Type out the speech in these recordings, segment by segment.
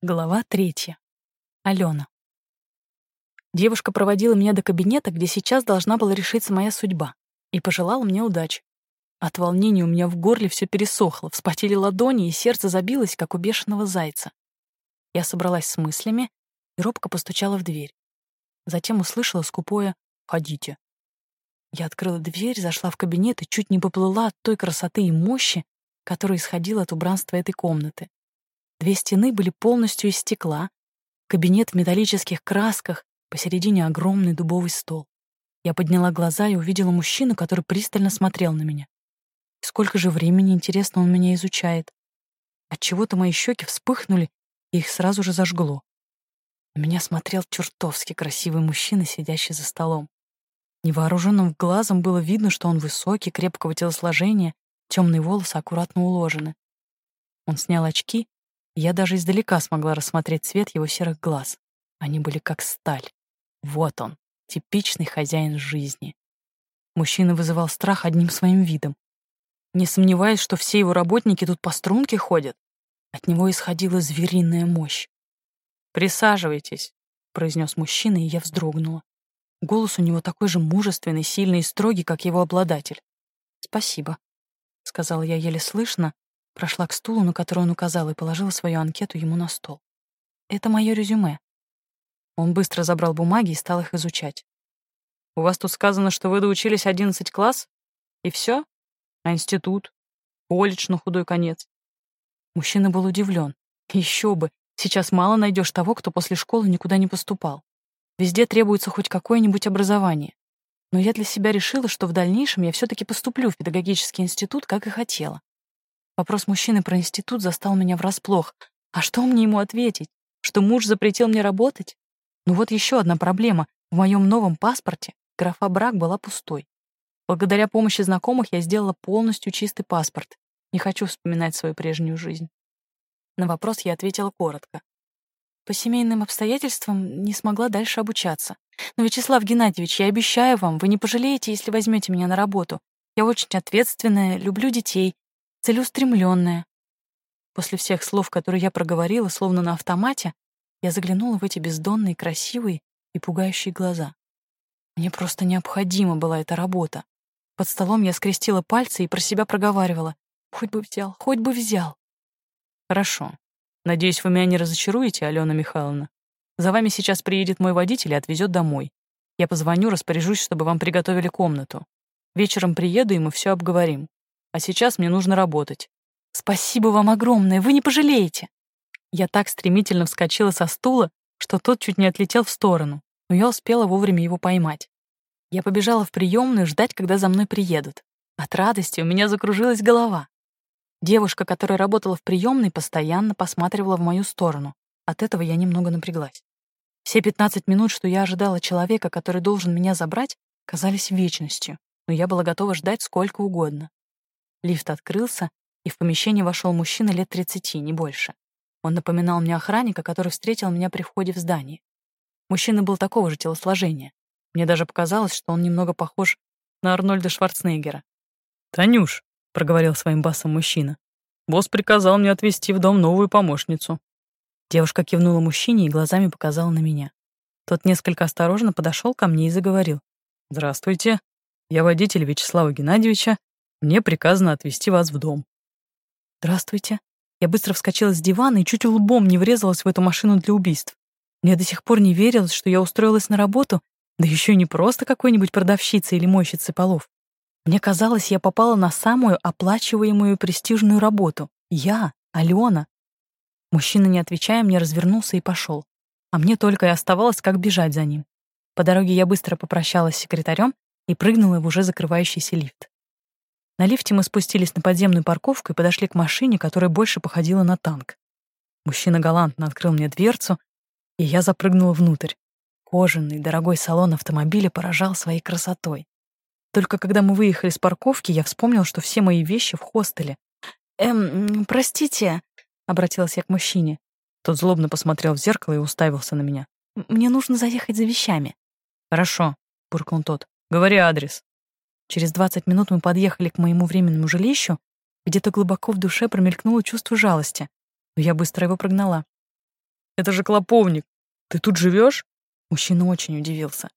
Глава третья. Алена. Девушка проводила меня до кабинета, где сейчас должна была решиться моя судьба, и пожелала мне удачи. От волнения у меня в горле все пересохло, вспотели ладони, и сердце забилось, как у бешеного зайца. Я собралась с мыслями и робко постучала в дверь. Затем услышала скупое «Ходите». Я открыла дверь, зашла в кабинет и чуть не поплыла от той красоты и мощи, которая исходила от убранства этой комнаты. Две стены были полностью из стекла, кабинет в металлических красках, посередине огромный дубовый стол. Я подняла глаза и увидела мужчину, который пристально смотрел на меня. Сколько же времени, интересно, он меня изучает. Отчего-то мои щеки вспыхнули, и их сразу же зажгло. На меня смотрел чертовски красивый мужчина, сидящий за столом. Невооруженным глазом было видно, что он высокий, крепкого телосложения, темные волосы аккуратно уложены. Он снял очки я даже издалека смогла рассмотреть цвет его серых глаз. Они были как сталь. Вот он, типичный хозяин жизни. Мужчина вызывал страх одним своим видом. Не сомневаясь, что все его работники тут по струнке ходят, от него исходила звериная мощь. «Присаживайтесь», — произнес мужчина, и я вздрогнула. Голос у него такой же мужественный, сильный и строгий, как его обладатель. «Спасибо», — сказала я еле слышно, Прошла к стулу, на который он указал, и положила свою анкету ему на стол. «Это мое резюме». Он быстро забрал бумаги и стал их изучать. «У вас тут сказано, что вы доучились 11 класс? И все? А институт? Колледж на худой конец?» Мужчина был удивлен. Еще бы, сейчас мало найдешь того, кто после школы никуда не поступал. Везде требуется хоть какое-нибудь образование. Но я для себя решила, что в дальнейшем я все таки поступлю в педагогический институт, как и хотела. Вопрос мужчины про институт застал меня врасплох. А что мне ему ответить? Что муж запретил мне работать? Ну вот еще одна проблема. В моем новом паспорте графа «брак» была пустой. Благодаря помощи знакомых я сделала полностью чистый паспорт. Не хочу вспоминать свою прежнюю жизнь. На вопрос я ответила коротко. По семейным обстоятельствам не смогла дальше обучаться. Но, Вячеслав Геннадьевич, я обещаю вам, вы не пожалеете, если возьмете меня на работу. Я очень ответственная, люблю детей, целеустремленная. После всех слов, которые я проговорила, словно на автомате, я заглянула в эти бездонные, красивые и пугающие глаза. Мне просто необходима была эта работа. Под столом я скрестила пальцы и про себя проговаривала. Хоть бы взял, хоть бы взял. Хорошо. Надеюсь, вы меня не разочаруете, Алена Михайловна. За вами сейчас приедет мой водитель и отвезет домой. Я позвоню, распоряжусь, чтобы вам приготовили комнату. Вечером приеду, и мы все обговорим. А сейчас мне нужно работать. Спасибо вам огромное, вы не пожалеете. Я так стремительно вскочила со стула, что тот чуть не отлетел в сторону, но я успела вовремя его поймать. Я побежала в приемную ждать, когда за мной приедут. От радости у меня закружилась голова. Девушка, которая работала в приемной, постоянно посматривала в мою сторону. От этого я немного напряглась. Все 15 минут, что я ожидала человека, который должен меня забрать, казались вечностью, но я была готова ждать сколько угодно. Лифт открылся, и в помещение вошел мужчина лет 30, не больше. Он напоминал мне охранника, который встретил меня при входе в здание. Мужчина был такого же телосложения. Мне даже показалось, что он немного похож на Арнольда Шварценеггера. «Танюш», — проговорил своим басом мужчина, «босс приказал мне отвезти в дом новую помощницу». Девушка кивнула мужчине и глазами показала на меня. Тот несколько осторожно подошел ко мне и заговорил. «Здравствуйте. Я водитель Вячеслава Геннадьевича, мне приказано отвезти вас в дом». «Здравствуйте». Я быстро вскочила с дивана и чуть лбом не врезалась в эту машину для убийств. Мне до сих пор не верилось, что я устроилась на работу, да еще не просто какой-нибудь продавщицей или мойщицей полов. Мне казалось, я попала на самую оплачиваемую престижную работу. Я, Алена. Мужчина, не отвечая, мне развернулся и пошел. А мне только и оставалось, как бежать за ним. По дороге я быстро попрощалась с секретарем и прыгнула в уже закрывающийся лифт. На лифте мы спустились на подземную парковку и подошли к машине, которая больше походила на танк. Мужчина галантно открыл мне дверцу, и я запрыгнула внутрь. Кожаный, дорогой салон автомобиля поражал своей красотой. Только когда мы выехали с парковки, я вспомнил, что все мои вещи в хостеле. «Эм, простите», — обратилась я к мужчине. Тот злобно посмотрел в зеркало и уставился на меня. «Мне нужно заехать за вещами». «Хорошо», — буркнул тот. «Говори адрес». Через 20 минут мы подъехали к моему временному жилищу, где-то глубоко в душе промелькнуло чувство жалости, но я быстро его прогнала. это же Клоповник. Ты тут живешь? Мужчина очень удивился.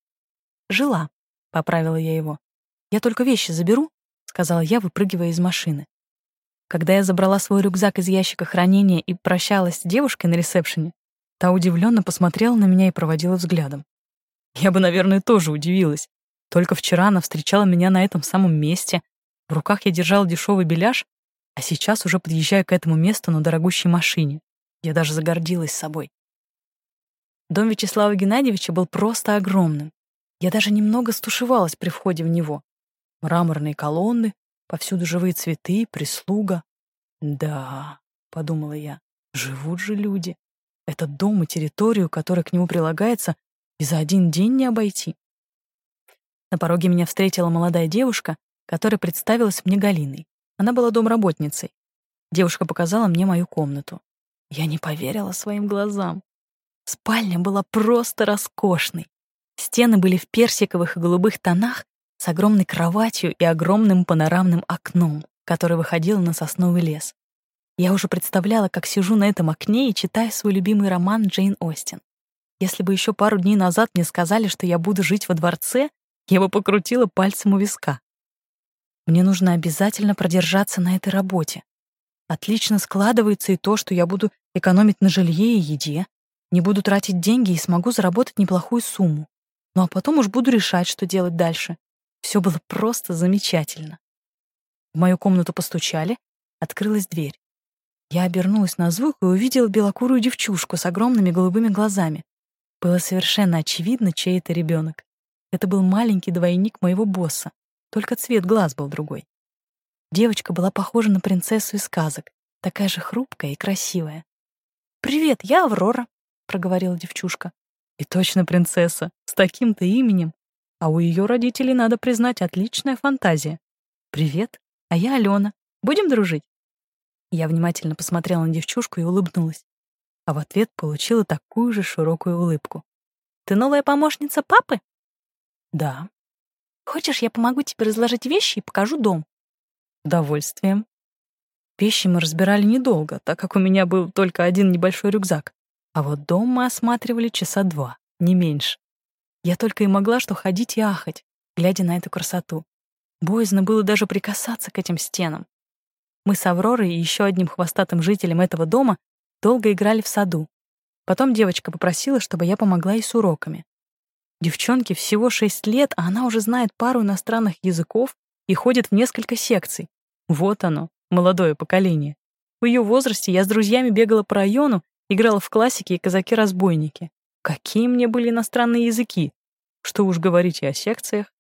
«Жила», — поправила я его. «Я только вещи заберу», — сказала я, выпрыгивая из машины. Когда я забрала свой рюкзак из ящика хранения и прощалась с девушкой на ресепшене, та удивленно посмотрела на меня и проводила взглядом. Я бы, наверное, тоже удивилась. Только вчера она встречала меня на этом самом месте. В руках я держала дешевый беляш, а сейчас уже подъезжаю к этому месту на дорогущей машине. Я даже загордилась собой. Дом Вячеслава Геннадьевича был просто огромным. Я даже немного стушевалась при входе в него. Мраморные колонны, повсюду живые цветы, прислуга. «Да», — подумала я, — «живут же люди. Этот дом и территорию, которая к нему прилагается, и за один день не обойти». На пороге меня встретила молодая девушка, которая представилась мне Галиной. Она была домработницей. Девушка показала мне мою комнату. Я не поверила своим глазам. Спальня была просто роскошной. Стены были в персиковых и голубых тонах с огромной кроватью и огромным панорамным окном, которое выходило на сосновый лес. Я уже представляла, как сижу на этом окне и читаю свой любимый роман Джейн Остин. Если бы еще пару дней назад мне сказали, что я буду жить во дворце, бы покрутила пальцем у виска. Мне нужно обязательно продержаться на этой работе. Отлично складывается и то, что я буду экономить на жилье и еде, не буду тратить деньги и смогу заработать неплохую сумму. Ну а потом уж буду решать, что делать дальше. Все было просто замечательно. В мою комнату постучали, открылась дверь. Я обернулась на звук и увидела белокурую девчушку с огромными голубыми глазами. Было совершенно очевидно, чей это ребенок. Это был маленький двойник моего босса, только цвет глаз был другой. Девочка была похожа на принцессу из сказок, такая же хрупкая и красивая. «Привет, я Аврора», — проговорила девчушка. «И точно принцесса, с таким-то именем. А у ее родителей, надо признать, отличная фантазия. Привет, а я Алена. Будем дружить?» Я внимательно посмотрела на девчушку и улыбнулась. А в ответ получила такую же широкую улыбку. «Ты новая помощница папы?» «Да». «Хочешь, я помогу тебе разложить вещи и покажу дом?» «Удовольствием». Вещи мы разбирали недолго, так как у меня был только один небольшой рюкзак. А вот дом мы осматривали часа два, не меньше. Я только и могла что ходить и ахать, глядя на эту красоту. Боязно было даже прикасаться к этим стенам. Мы с Авророй и еще одним хвостатым жителем этого дома долго играли в саду. Потом девочка попросила, чтобы я помогла ей с уроками. Девчонке всего 6 лет, а она уже знает пару иностранных языков и ходит в несколько секций. Вот оно, молодое поколение. В ее возрасте я с друзьями бегала по району, играла в классики и казаки-разбойники. Какие мне были иностранные языки? Что уж говорить и о секциях.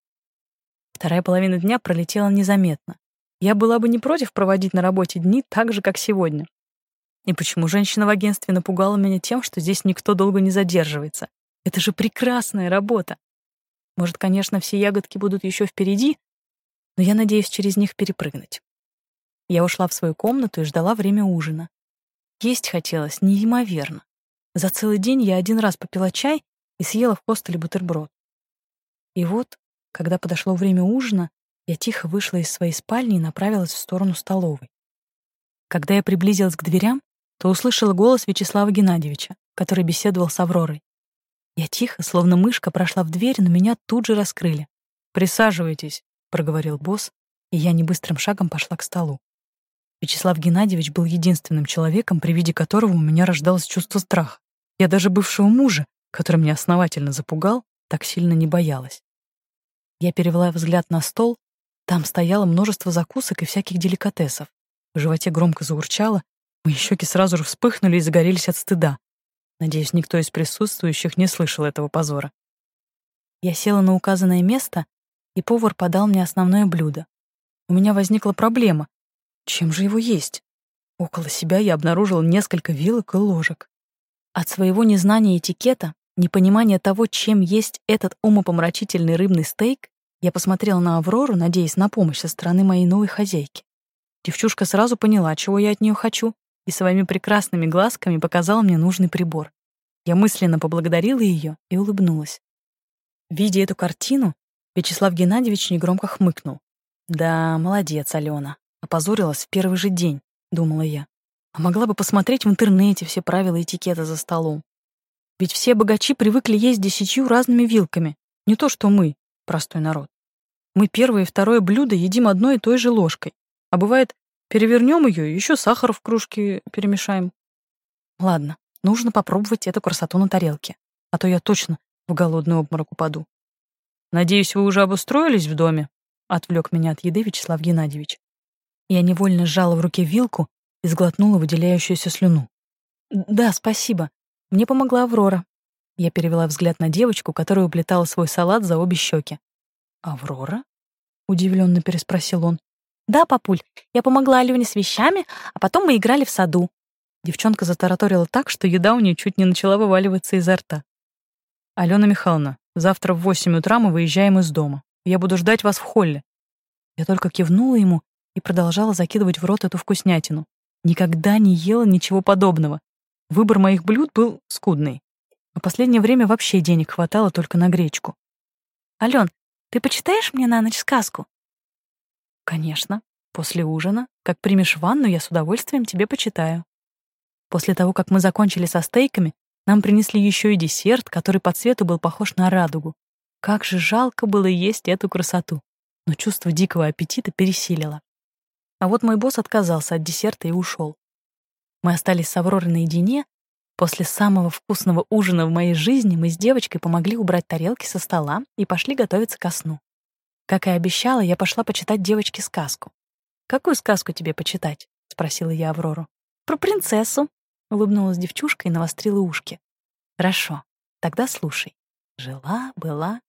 Вторая половина дня пролетела незаметно. Я была бы не против проводить на работе дни так же, как сегодня. И почему женщина в агентстве напугала меня тем, что здесь никто долго не задерживается? Это же прекрасная работа. Может, конечно, все ягодки будут еще впереди, но я надеюсь через них перепрыгнуть. Я ушла в свою комнату и ждала время ужина. Есть хотелось неимоверно. За целый день я один раз попила чай и съела в хостеле бутерброд. И вот, когда подошло время ужина, я тихо вышла из своей спальни и направилась в сторону столовой. Когда я приблизилась к дверям, то услышала голос Вячеслава Геннадьевича, который беседовал с Авророй. Я тихо, словно мышка, прошла в дверь, но меня тут же раскрыли. «Присаживайтесь», — проговорил босс, и я небыстрым шагом пошла к столу. Вячеслав Геннадьевич был единственным человеком, при виде которого у меня рождалось чувство страха. Я даже бывшего мужа, который меня основательно запугал, так сильно не боялась. Я перевела взгляд на стол. Там стояло множество закусок и всяких деликатесов. В животе громко заурчало, мои щеки сразу же вспыхнули и загорелись от стыда. Надеюсь, никто из присутствующих не слышал этого позора. Я села на указанное место, и повар подал мне основное блюдо. У меня возникла проблема. Чем же его есть? Около себя я обнаружила несколько вилок и ложек. От своего незнания этикета, непонимания того, чем есть этот умопомрачительный рыбный стейк, я посмотрела на Аврору, надеясь на помощь со стороны моей новой хозяйки. Девчушка сразу поняла, чего я от нее хочу, и своими прекрасными глазками показала мне нужный прибор. Я мысленно поблагодарила ее и улыбнулась. Видя эту картину, Вячеслав Геннадьевич негромко хмыкнул. «Да, молодец, Алена. Опозорилась в первый же день», — думала я. А могла бы посмотреть в интернете все правила этикета за столом. Ведь все богачи привыкли есть десятью разными вилками. Не то что мы, простой народ. Мы первое и второе блюдо едим одной и той же ложкой. А бывает, перевернем ее и еще сахар в кружке перемешаем. Ладно, нужно попробовать эту красоту на тарелке. А то я точно в голодный обморок упаду. «Надеюсь, вы уже обустроились в доме?» — отвлек меня от еды Вячеслав Геннадьевич. Я невольно сжала в руке вилку и сглотнула выделяющуюся слюну. «Да, спасибо. Мне помогла Аврора». Я перевела взгляд на девочку, которая уплетала свой салат за обе щеки. «Аврора?» — удивленно переспросил он. «Да, папуль, я помогла Алене с вещами, а потом мы играли в саду». Девчонка затараторила так, что еда у нее чуть не начала вываливаться изо рта. «Алена Михайловна, завтра в восемь утра мы выезжаем из дома. Я буду ждать вас в холле». Я только кивнула ему и продолжала закидывать в рот эту вкуснятину. Никогда не ела ничего подобного. Выбор моих блюд был скудный. А последнее время вообще денег хватало только на гречку. «Ален, ты почитаешь мне на ночь сказку?» «Конечно. После ужина, как примешь ванну, я с удовольствием тебе почитаю». После того, как мы закончили со стейками, нам принесли еще и десерт, который по цвету был похож на радугу. Как же жалко было есть эту красоту. Но чувство дикого аппетита пересилило. А вот мой босс отказался от десерта и ушел. Мы остались с Авророй наедине. После самого вкусного ужина в моей жизни мы с девочкой помогли убрать тарелки со стола и пошли готовиться ко сну. Как и обещала, я пошла почитать девочке сказку. «Какую сказку тебе почитать?» — спросила я Аврору. «Про принцессу», — улыбнулась девчушка и навострила ушки. «Хорошо, тогда слушай. Жила-была...»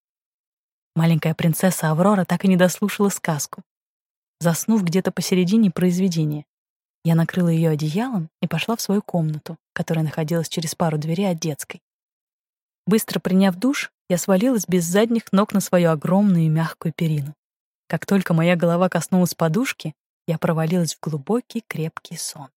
Маленькая принцесса Аврора так и не дослушала сказку заснув где-то посередине произведения. Я накрыла ее одеялом и пошла в свою комнату, которая находилась через пару дверей от детской. Быстро приняв душ, я свалилась без задних ног на свою огромную мягкую перину. Как только моя голова коснулась подушки, я провалилась в глубокий крепкий сон.